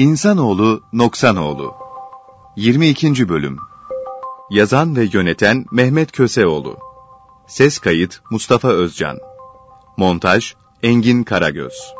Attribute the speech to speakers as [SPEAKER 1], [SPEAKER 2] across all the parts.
[SPEAKER 1] İnsanoğlu Noksanoğlu 22. Bölüm Yazan ve yöneten Mehmet Köseoğlu Ses kayıt Mustafa Özcan Montaj Engin Karagöz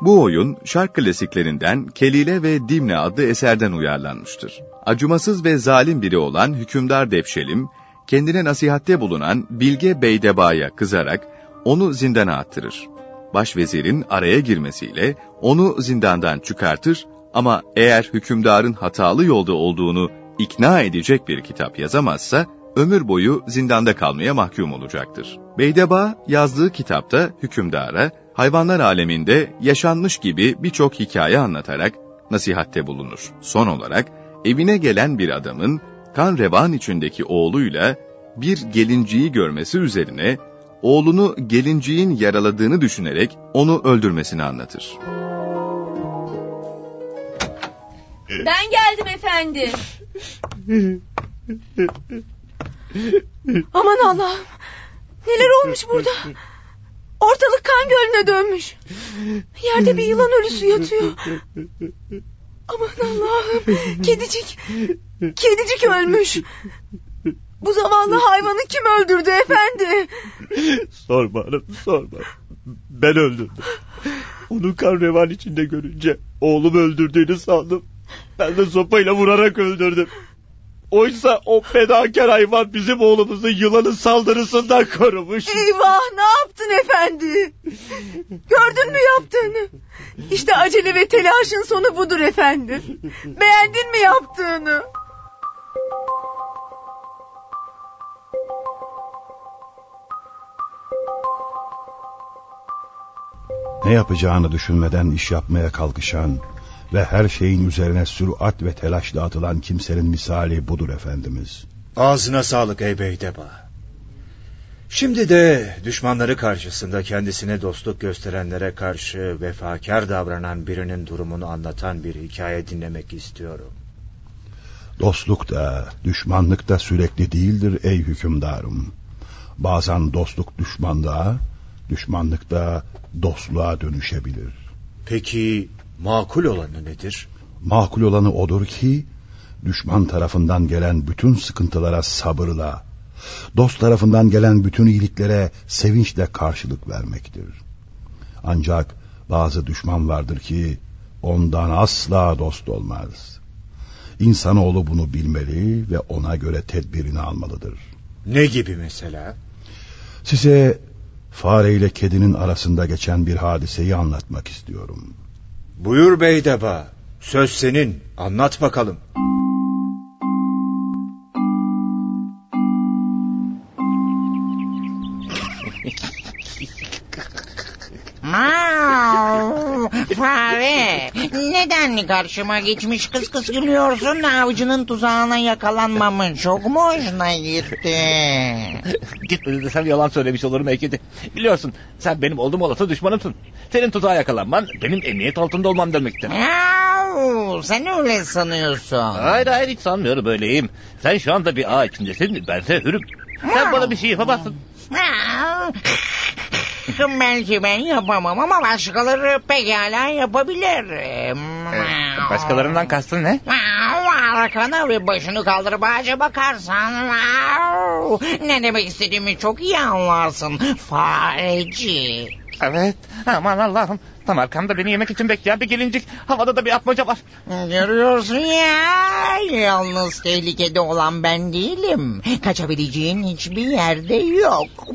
[SPEAKER 1] Bu oyun şark klasiklerinden Kelile ve Dimne adlı eserden uyarlanmıştır. Acımasız ve zalim biri olan hükümdar Devşelim, kendine nasihatte bulunan Bilge Beydeba'ya kızarak onu zindana attırır. Başvezirin araya girmesiyle onu zindandan çıkartır ama eğer hükümdarın hatalı yolda olduğunu ikna edecek bir kitap yazamazsa, ömür boyu zindanda kalmaya mahkum olacaktır. Beydeba yazdığı kitapta hükümdara hayvanlar aleminde yaşanmış gibi birçok hikaye anlatarak nasihatte bulunur. Son olarak evine gelen bir adamın kan revan içindeki oğluyla bir gelinciyi görmesi üzerine oğlunu gelinciğin yaraladığını düşünerek onu öldürmesini anlatır.
[SPEAKER 2] Ben geldim efendi. Aman Allah'ım. Neler olmuş burada? Ortalık kan gölüne dönmüş. Yerde bir yılan ölüsü yatıyor. Aman Allah'ım. Kedicik. Kedicik ölmüş. Bu zavallı hayvanı kim öldürdü efendi?
[SPEAKER 3] Sorma hanım sorma. Ben öldürdüm. Onu kan revan içinde görünce oğlum öldürdüğünü sandım. Ben de sopayla vurarak öldürdüm. Oysa o fedakar hayvan bizim oğlumuzu yılanın saldırısından korumuş.
[SPEAKER 2] Eyvah ne yaptın efendi? Gördün mü yaptığını? İşte acele ve telaşın sonu budur efendi. Beğendin mi yaptığını?
[SPEAKER 4] Ne yapacağını düşünmeden iş yapmaya kalkışan ve her şeyin üzerine sürat ve telaşla atılan kimsenin misali budur Efendimiz.
[SPEAKER 5] Ağzına sağlık ey beydeba. Şimdi de düşmanları karşısında kendisine dostluk gösterenlere karşı vefakar davranan birinin durumunu anlatan bir hikaye dinlemek istiyorum.
[SPEAKER 4] Dostluk da, düşmanlık da sürekli değildir ey hükümdarım. Bazen dostluk düşmanlığa, düşmanlık da dostluğa dönüşebilir.
[SPEAKER 5] Peki makul olanı nedir?
[SPEAKER 4] Makul olanı odur ki, düşman tarafından gelen bütün sıkıntılara sabırla, dost tarafından gelen bütün iyiliklere sevinçle karşılık vermektir. Ancak bazı düşman vardır ki, ondan asla dost olmaz. İnsanoğlu bunu bilmeli ve ona göre tedbirini almalıdır.
[SPEAKER 5] Ne gibi mesela?
[SPEAKER 4] Size fare ile kedinin arasında geçen bir hadiseyi anlatmak istiyorum.
[SPEAKER 5] Buyur beydeba. Söz senin. Anlat bakalım.
[SPEAKER 6] Fare neden karşıma geçmiş kız kız gülüyorsun avcının tuzağına yakalanmamın çok mu hoşuna gitti?
[SPEAKER 3] Gitmedi desem yalan söylemiş olurum Ekidi. Biliyorsun sen benim oldum olası düşmanımsın. Senin tuzağa yakalanman benim emniyet altında olmam demektir.
[SPEAKER 6] Yahu, sen öyle sanıyorsun.
[SPEAKER 3] Hayır hayır hiç sanmıyorum öyleyim. Sen şu anda bir ağ içindesin bense hürüm. Sen bana bir şey yapamazsın.
[SPEAKER 6] Belki ben yapamam ama başkaları pekala yapabilir.
[SPEAKER 3] Başkalarından kastın ne?
[SPEAKER 6] Arkana ve başını kaldırıp ağaca bakarsan... Ne demek istediğimi çok iyi anlarsın. Fareci.
[SPEAKER 3] Evet. Aman Allah'ım. Tam arkamda beni yemek için bekleyen bir gelincik. Havada da bir atmaca var.
[SPEAKER 6] Görüyorsun ya. Yalnız tehlikede olan ben değilim. Kaçabileceğin hiçbir yerde yok.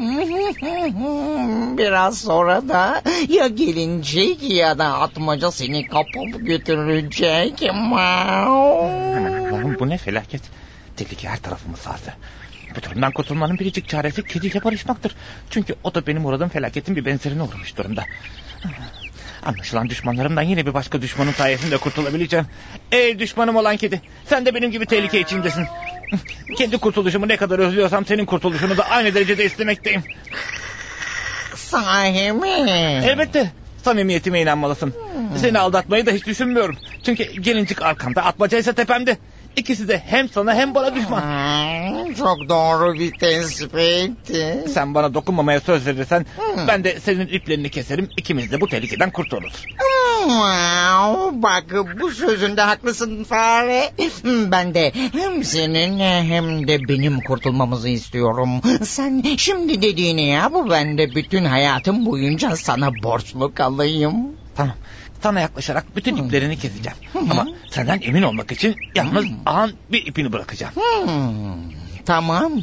[SPEAKER 6] Biraz sonra da ya gelincik ya da atmaca seni kapıp götürecek.
[SPEAKER 3] Aman Allah'ım bu ne felaket. Tehlike her tarafımı sardı. Bu durumdan kurtulmanın biricik çaresi kediyle barışmaktır. Çünkü o da benim uğradığım felaketin bir benzerine uğramış durumda. Anlaşılan düşmanlarımdan yine bir başka düşmanın sayesinde kurtulabileceğim. Ey düşmanım olan kedi. Sen de benim gibi tehlike içindesin. Kendi kurtuluşumu ne kadar özlüyorsam senin kurtuluşunu da aynı derecede istemekteyim.
[SPEAKER 6] Sahi mi?
[SPEAKER 3] Elbette. Samimiyetime inanmalısın. Seni aldatmayı da hiç düşünmüyorum. Çünkü gelincik arkamda, atmaca ise tepemde. İkisi de hem sana hem bana düşman.
[SPEAKER 6] Hmm, çok doğru bir tespit.
[SPEAKER 3] Sen bana dokunmamaya söz verirsen
[SPEAKER 6] Hmm.
[SPEAKER 3] ben de senin iplerini keserim. İkimiz de bu tehlikeden kurtuluruz.
[SPEAKER 6] Wow, bak bu sözünde haklısın fare. Ben de hem senin hem de benim kurtulmamızı istiyorum. Sen şimdi dediğini yap ben de bütün hayatım boyunca sana borçlu kalayım.
[SPEAKER 3] Tamam. Sana yaklaşarak bütün
[SPEAKER 6] Hmm.
[SPEAKER 3] iplerini keseceğim. Ama senden emin olmak için yalnız
[SPEAKER 6] Hmm.
[SPEAKER 3] ağın bir ipini bırakacağım.
[SPEAKER 6] Hmm, tamam.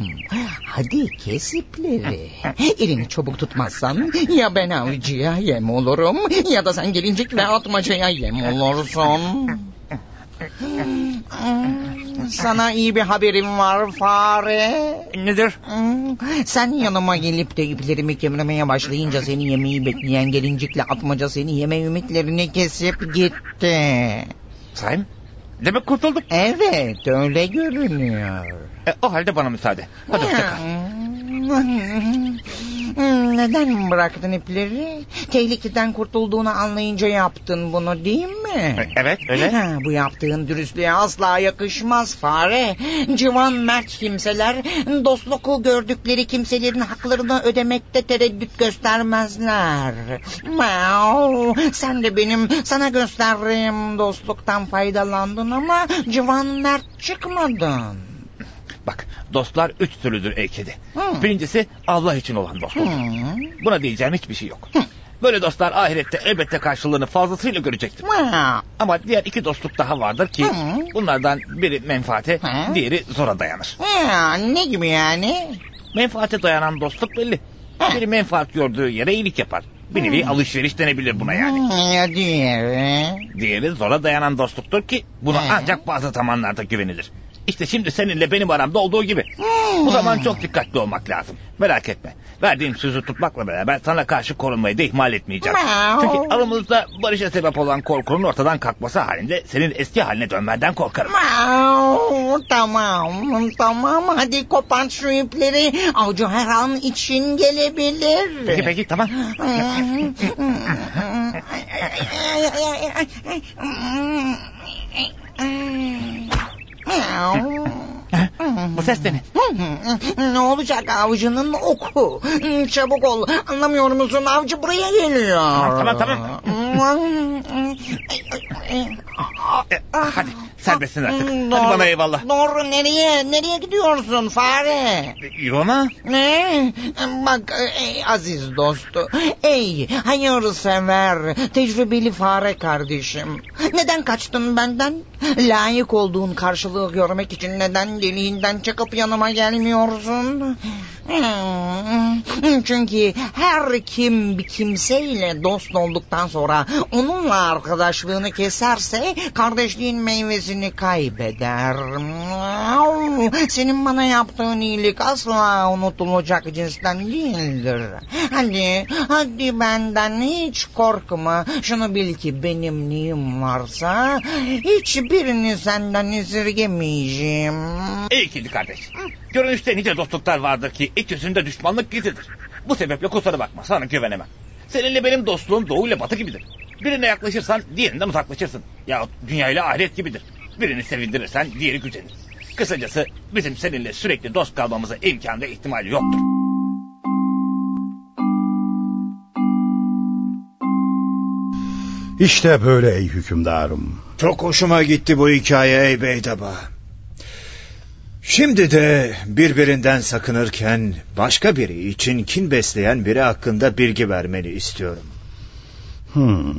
[SPEAKER 6] Hadi kes ipleri. Elini çabuk tutmazsan ya ben avcıya yem olurum ya da sen gelincikle atmacaya yem olursun. Sana iyi bir haberim var fare.
[SPEAKER 3] Nedir?
[SPEAKER 6] Sen yanıma gelip de iplerimi kemirmeye başlayınca seni yemeği bekleyen gelincikle atmaca seni yeme ümitlerini kesip gitti.
[SPEAKER 3] Sayın. Demek kurtulduk.
[SPEAKER 6] Evet öyle görünüyor.
[SPEAKER 3] E, o halde bana müsaade. Hadi hoşça kal.
[SPEAKER 6] Hmm, Neden bıraktın ipleri? Tehlikeden kurtulduğunu anlayınca yaptın bunu değil mi?
[SPEAKER 3] Evet öyle.
[SPEAKER 6] Ha, bu yaptığın dürüstlüğe asla yakışmaz fare. Civan mert kimseler dostluku gördükleri kimselerin haklarını ödemekte tereddüt göstermezler. Miau, sen de benim sana gösterdiğim dostluktan faydalandın ama civan mert çıkmadın.
[SPEAKER 3] Bak dostlar üç türlüdür ey kedi.
[SPEAKER 6] Hı.
[SPEAKER 3] Birincisi Allah için olan dostluk.
[SPEAKER 6] Hmm.
[SPEAKER 3] Buna diyeceğim hiçbir şey yok. Böyle dostlar ahirette elbette karşılığını fazlasıyla görecektir.
[SPEAKER 6] Miau.
[SPEAKER 3] Ama diğer iki dostluk daha vardır ki
[SPEAKER 6] Hı.
[SPEAKER 3] bunlardan biri menfaate,
[SPEAKER 6] Hı.
[SPEAKER 3] diğeri zora dayanır.
[SPEAKER 6] Ya, ne gibi yani?
[SPEAKER 3] Menfaate dayanan dostluk belli.
[SPEAKER 6] Hı.
[SPEAKER 3] Biri menfaat gördüğü yere iyilik yapar. Bir nevi
[SPEAKER 6] Hı.
[SPEAKER 3] alışveriş denebilir buna yani.
[SPEAKER 6] Hmm, diğeri.
[SPEAKER 3] Diğeri zora dayanan dostluktur ki buna ancak bazı zamanlarda güvenilir. İşte şimdi seninle benim aramda olduğu gibi. Bu zaman çok dikkatli olmak lazım. Merak etme. Verdiğim sözü tutmakla beraber sana karşı korunmayı da ihmal etmeyeceğim. Çünkü aramızda barışa sebep olan korkunun ortadan kalkması halinde senin eski haline dönmenden korkarım.
[SPEAKER 6] Tamam tamam hadi kopan şu ipleri avcı her an için gelebilir.
[SPEAKER 3] Peki peki tamam. Bu ses de ne?
[SPEAKER 6] Ne olacak avcının oku? Çabuk ol. Anlamıyor musun? Avcı buraya geliyor.
[SPEAKER 3] Tamam, tamam, hadi serbestsin artık. Hadi
[SPEAKER 6] Doğru-
[SPEAKER 3] bana eyvallah.
[SPEAKER 6] Doğru nereye? Nereye gidiyorsun fare?
[SPEAKER 3] Yuvama.
[SPEAKER 6] Ne? Bak ey aziz dostu. Ey hayırsever, tecrübeli fare kardeşim. Neden kaçtın benden? Layık olduğun karşılığı görmek için neden deliğinden çıkıp yanıma gelmiyorsun? Hmm, Çünkü her kim bir kimseyle dost olduktan sonra onunla arkadaşlığını keserse kardeşliğin meyvesini kaybeder. Senin bana yaptığın iyilik asla unutulacak cinsten değildir. Hadi, hadi benden hiç korkma. Şunu bil ki benim neyim varsa hiçbirini senden esirgemeyeceğim.
[SPEAKER 3] Ey kedi kardeş. Görünüşte nice dostluklar vardır ki iç yüzünde düşmanlık gizlidir. Bu sebeple kusura bakma sana güvenemem. Seninle benim dostluğum doğu ile batı gibidir. Birine yaklaşırsan diğerinden uzaklaşırsın. Ya dünya ile ahiret gibidir. Birini sevindirirsen diğeri gücenir. Kısacası bizim seninle sürekli dost kalmamıza imkan ve ihtimal yoktur.
[SPEAKER 4] İşte böyle ey hükümdarım.
[SPEAKER 5] Çok hoşuma gitti bu hikaye ey Beydaba. Şimdi de birbirinden sakınırken başka biri için kin besleyen biri hakkında bilgi vermeni istiyorum.
[SPEAKER 4] Hmm,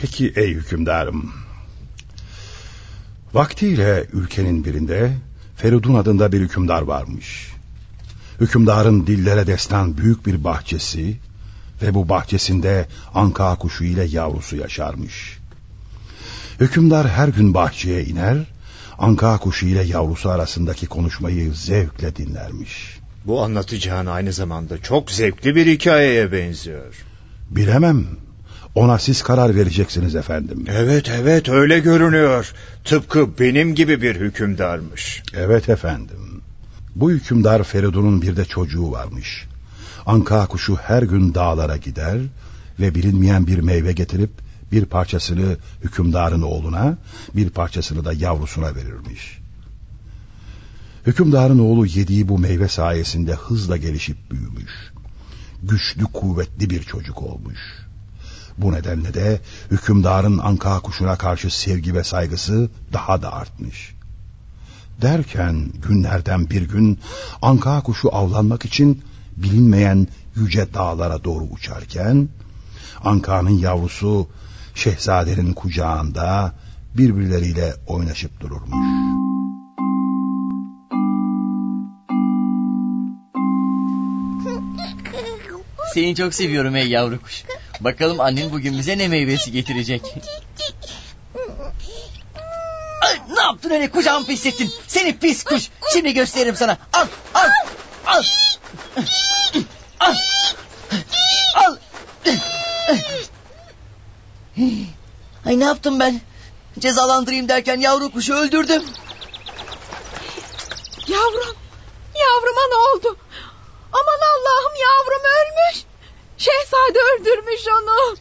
[SPEAKER 4] peki ey hükümdarım. Vaktiyle ülkenin birinde Feridun adında bir hükümdar varmış. Hükümdarın dillere destan büyük bir bahçesi ve bu bahçesinde anka kuşu ile yavrusu yaşarmış. Hükümdar her gün bahçeye iner, anka kuşu ile yavrusu arasındaki konuşmayı zevkle dinlermiş.
[SPEAKER 5] Bu anlatacağın aynı zamanda çok zevkli bir hikayeye benziyor.
[SPEAKER 4] Bilemem, ona siz karar vereceksiniz efendim.
[SPEAKER 5] Evet evet öyle görünüyor. Tıpkı benim gibi bir hükümdarmış.
[SPEAKER 4] Evet efendim. Bu hükümdar Feridun'un bir de çocuğu varmış. Anka kuşu her gün dağlara gider ve bilinmeyen bir meyve getirip bir parçasını hükümdarın oğluna, bir parçasını da yavrusuna verirmiş. Hükümdarın oğlu yediği bu meyve sayesinde hızla gelişip büyümüş. Güçlü kuvvetli bir çocuk olmuş. Bu nedenle de hükümdarın anka kuşuna karşı sevgi ve saygısı daha da artmış. Derken günlerden bir gün anka kuşu avlanmak için bilinmeyen yüce dağlara doğru uçarken Anka'nın yavrusu şehzadenin kucağında birbirleriyle oynaşıp dururmuş.
[SPEAKER 7] Seni çok seviyorum ey yavru kuş. Bakalım annen bugün bize ne meyvesi getirecek. Ay, ne yaptın öyle kucağımı pislettin. Seni pis kuş. Şimdi gösteririm sana. Al al. Al. Al. Ay ne yaptım ben? Cezalandırayım derken yavru kuşu öldürdüm.
[SPEAKER 2] Yavrum. Yavruma ne oldu? Aman Allah'ım yavrum ölmüş. Şehzade öldürmüş onu.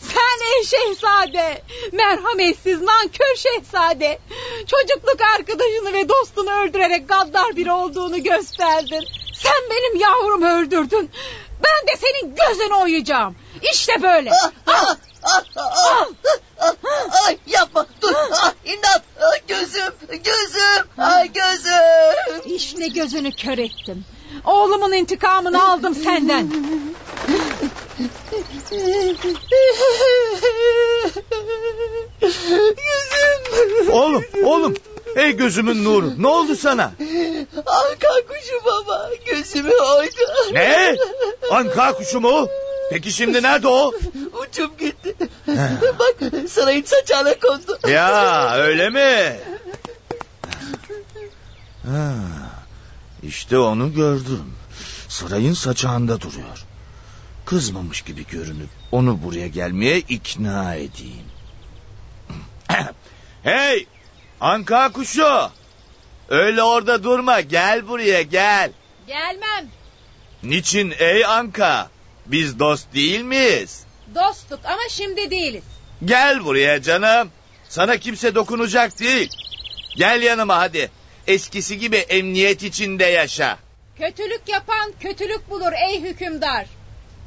[SPEAKER 2] Sen ey şehzade. Merhametsiz nankör şehzade. Çocukluk arkadaşını ve dostunu öldürerek gaddar biri olduğunu gösterdin. Sen benim yavrumu öldürdün. Ben de senin gözünü oyacağım. İşte böyle.
[SPEAKER 7] Ah, ah, ah, ah, ah, ah, Ay yapma dur. Ah, imdat. Ah, Gözüm gözüm. Ay gözüm.
[SPEAKER 2] İşte gözünü kör ettim. Oğlumun intikamını aldım senden.
[SPEAKER 7] Gözüm.
[SPEAKER 8] Oğlum, oğlum. Ey gözümün nuru. Ne oldu sana?
[SPEAKER 7] Anka kuşu baba gözümü oydu.
[SPEAKER 8] Ne? Anka kuşu mu? Peki şimdi nerede o?
[SPEAKER 7] Uçup gitti. Bak sarayın saçağına kondu.
[SPEAKER 8] Ya öyle mi? Ha, işte onu gördüm. Sarayın saçağında duruyor. Kızmamış gibi görünüp onu buraya gelmeye ikna edeyim. hey! Anka kuşu! Öyle orada durma gel buraya gel.
[SPEAKER 2] Gelmem.
[SPEAKER 8] Niçin ey Anka? Biz dost değil miyiz?
[SPEAKER 2] Dostluk ama şimdi değiliz.
[SPEAKER 8] Gel buraya canım. Sana kimse dokunacak değil. Gel yanıma hadi. Eskisi gibi emniyet içinde yaşa.
[SPEAKER 2] Kötülük yapan kötülük bulur ey hükümdar.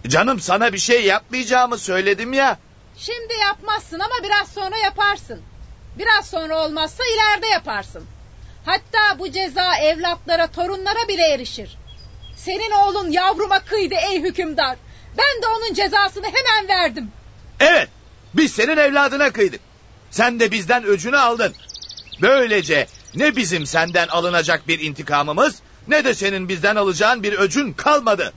[SPEAKER 8] Canım sana bir şey yapmayacağımı söyledim ya.
[SPEAKER 2] Şimdi yapmazsın ama biraz sonra yaparsın. Biraz sonra olmazsa ileride yaparsın. Hatta bu ceza evlatlara, torunlara bile erişir. Senin oğlun yavruma kıydı ey hükümdar. Ben de onun cezasını hemen verdim.
[SPEAKER 8] Evet, biz senin evladına kıydık. Sen de bizden öcünü aldın. Böylece ne bizim senden alınacak bir intikamımız ne de senin bizden alacağın bir öcün kalmadı.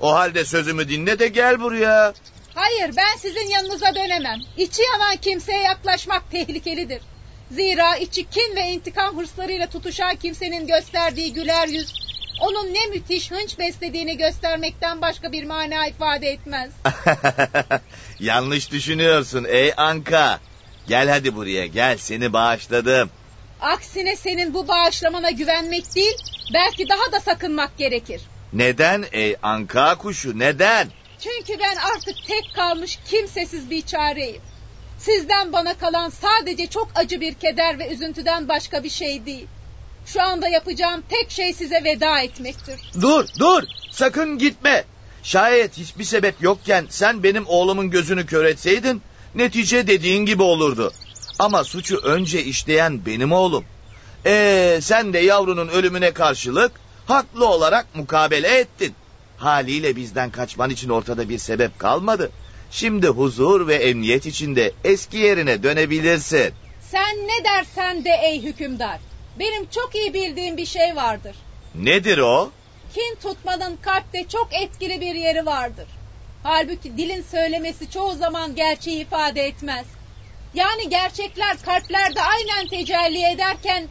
[SPEAKER 8] O halde sözümü dinle de gel buraya.
[SPEAKER 2] Hayır ben sizin yanınıza dönemem. İçi yanan kimseye yaklaşmak tehlikelidir. Zira içi kin ve intikam hırslarıyla tutuşan kimsenin gösterdiği güler yüz... ...onun ne müthiş hınç beslediğini göstermekten başka bir mana ifade etmez.
[SPEAKER 8] Yanlış düşünüyorsun ey Anka. Gel hadi buraya gel seni bağışladım.
[SPEAKER 2] Aksine senin bu bağışlamana güvenmek değil... ...belki daha da sakınmak gerekir.
[SPEAKER 8] Neden ey Anka kuşu neden?
[SPEAKER 2] Çünkü ben artık tek kalmış kimsesiz bir çareyim. Sizden bana kalan sadece çok acı bir keder ve üzüntüden başka bir şey değil. Şu anda yapacağım tek şey size veda etmektir.
[SPEAKER 8] Dur dur sakın gitme. Şayet hiçbir sebep yokken sen benim oğlumun gözünü kör etseydin netice dediğin gibi olurdu. Ama suçu önce işleyen benim oğlum. Ee, sen de yavrunun ölümüne karşılık haklı olarak mukabele ettin. Haliyle bizden kaçman için ortada bir sebep kalmadı. Şimdi huzur ve emniyet içinde eski yerine dönebilirsin.
[SPEAKER 2] Sen ne dersen de ey hükümdar. Benim çok iyi bildiğim bir şey vardır.
[SPEAKER 8] Nedir o?
[SPEAKER 2] Kin tutmanın kalpte çok etkili bir yeri vardır. Halbuki dilin söylemesi çoğu zaman gerçeği ifade etmez. Yani gerçekler kalplerde aynen tecelli ederken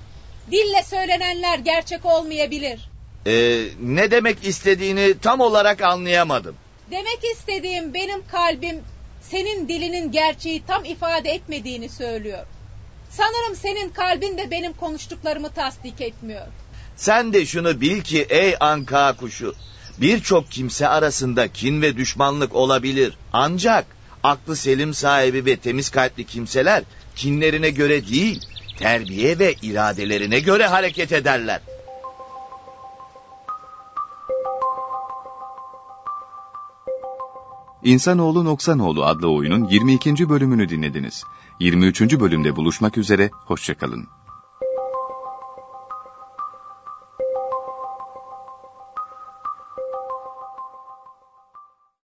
[SPEAKER 2] dille söylenenler gerçek olmayabilir.
[SPEAKER 8] Ee, ne demek istediğini tam olarak anlayamadım.
[SPEAKER 2] Demek istediğim benim kalbim senin dilinin gerçeği tam ifade etmediğini söylüyor. Sanırım senin kalbin de benim konuştuklarımı tasdik etmiyor.
[SPEAKER 8] Sen de şunu bil ki ey anka kuşu. Birçok kimse arasında kin ve düşmanlık olabilir. Ancak aklı selim sahibi ve temiz kalpli kimseler kinlerine göre değil, terbiye ve iradelerine göre hareket ederler.
[SPEAKER 1] İnsanoğlu Noksanoğlu adlı oyunun 22. bölümünü dinlediniz. 23. bölümde buluşmak üzere, hoşçakalın.